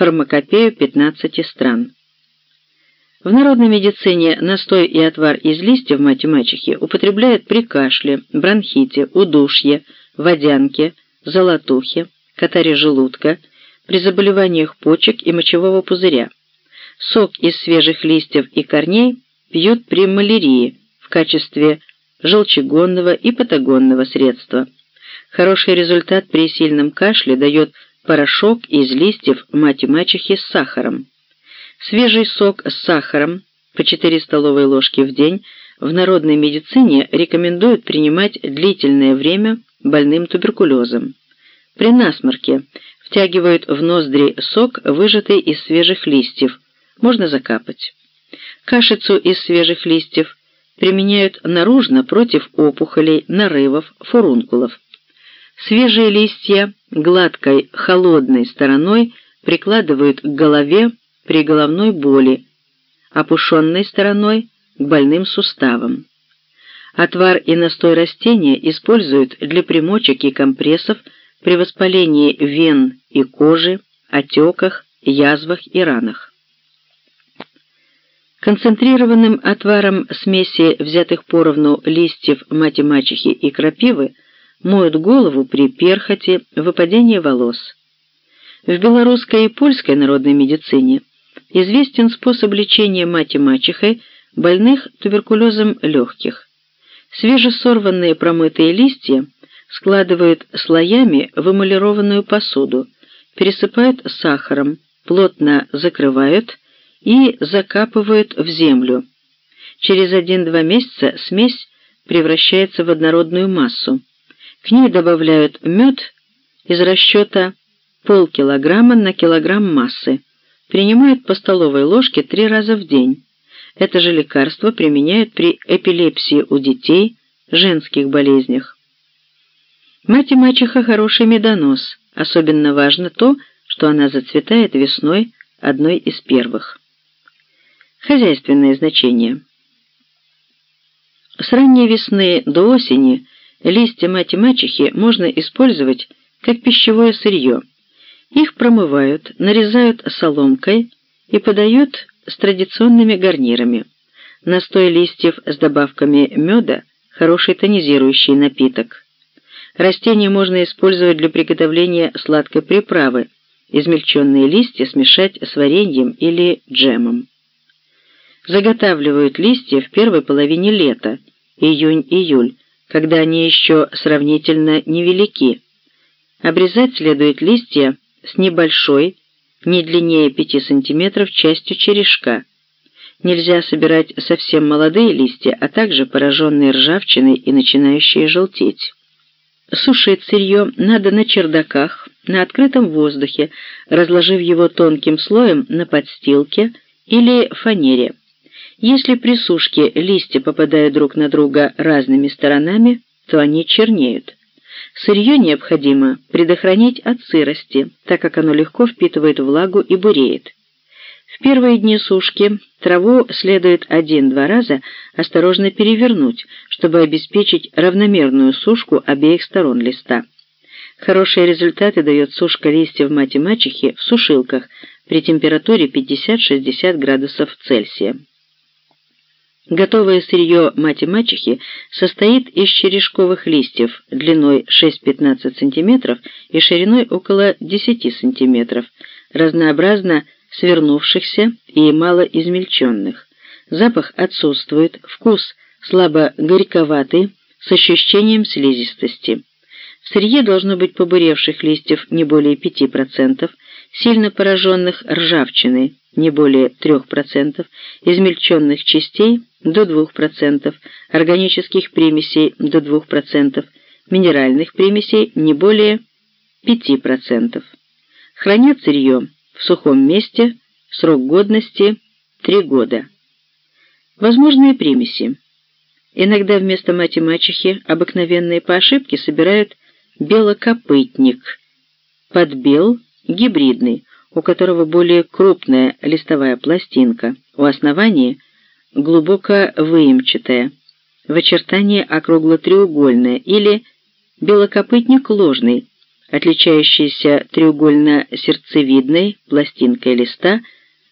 фармакопею 15 стран. В народной медицине настой и отвар из листьев мать-мачехи употребляют при кашле, бронхите, удушье, водянке, золотухе, катаре желудка, при заболеваниях почек и мочевого пузыря. Сок из свежих листьев и корней пьют при малярии в качестве желчегонного и патагонного средства. Хороший результат при сильном кашле дает порошок из листьев мать-мачехи с сахаром. Свежий сок с сахаром по 4 столовые ложки в день в народной медицине рекомендуют принимать длительное время больным туберкулезом. При насморке втягивают в ноздри сок, выжатый из свежих листьев, можно закапать. Кашицу из свежих листьев применяют наружно против опухолей, нарывов, фурункулов. Свежие листья гладкой, холодной стороной прикладывают к голове при головной боли, опушенной стороной к больным суставам. Отвар и настой растения используют для примочек и компрессов при воспалении вен и кожи, отеках, язвах и ранах. Концентрированным отваром смеси взятых поровну листьев мати-мачехи и крапивы моют голову при перхоти, выпадении волос. В белорусской и польской народной медицине известен способ лечения мати-мачехой больных туберкулезом легких. Свежесорванные промытые листья складывают слоями в эмалированную посуду, пересыпают сахаром, плотно закрывают и закапывают в землю. Через 1-2 месяца смесь превращается в однородную массу. К ней добавляют мед из расчета полкилограмма на килограмм массы. Принимают по столовой ложке три раза в день. Это же лекарство применяют при эпилепсии у детей, женских болезнях. Мать и мачеха – хороший медонос. Особенно важно то, что она зацветает весной одной из первых. Хозяйственное значение. С ранней весны до осени листья мати-мачехи можно использовать как пищевое сырье. Их промывают, нарезают соломкой и подают с традиционными гарнирами. Настой листьев с добавками меда – хороший тонизирующий напиток. Растение можно использовать для приготовления сладкой приправы. Измельченные листья смешать с вареньем или джемом. Заготавливают листья в первой половине лета, июнь-июль, когда они еще сравнительно невелики. Обрезать следует листья с небольшой, не длиннее 5 см, частью черешка. Нельзя собирать совсем молодые листья, а также пораженные ржавчиной и начинающие желтеть. Сушить сырье надо на чердаках, на открытом воздухе, разложив его тонким слоем на подстилке или фанере. Если при сушке листья попадают друг на друга разными сторонами, то они чернеют. Сырье необходимо предохранить от сырости, так как оно легко впитывает влагу и буреет. В первые дни сушки траву следует один-два раза осторожно перевернуть, чтобы обеспечить равномерную сушку обеих сторон листа. Хорошие результаты дает сушка листьев мати-мачехи в сушилках при температуре 50-60 градусов Цельсия. Готовое сырье мати-мачехи состоит из черешковых листьев длиной 6-15 см и шириной около 10 см, разнообразно свернувшихся и мало измельченных. Запах отсутствует, вкус слабо горьковатый, с ощущением слизистости. В сырье должно быть побуревших листьев не более 5%, сильно пораженных ржавчиной не более 3%, измельченных частей до 2%, органических примесей до 2%, минеральных примесей не более 5%. Хранят сырье в сухом месте, срок годности 3 года. Возможные примеси. Иногда вместо мати-мачехи обыкновенные по ошибке собирают белокопытник, подбел гибридный, у которого более крупная листовая пластинка, у основания глубоко выемчатая, в очертании округло-треугольная или белокопытник ложный, отличающийся треугольно-сердцевидной пластинкой листа –